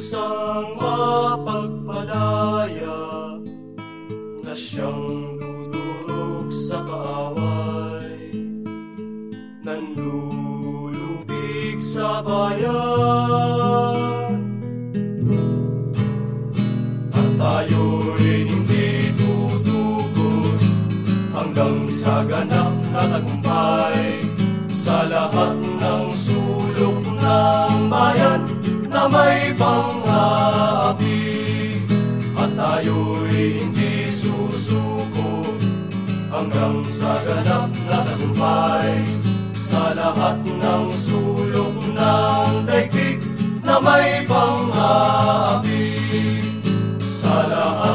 kilusang mapagpalaya na siyang sa kaaway. Nanlulubig sa bayan. At tayo'y hindi tutugon Hanggang sa ganap na tagumpay. Sa lahat ng sulok ng bayan Na may pang-aapi. At tayo'y hindi susuko Hanggang sa ganap na tagumpay Sa lahat ng sulok ng daigdig Na may pang-aapi sa lahat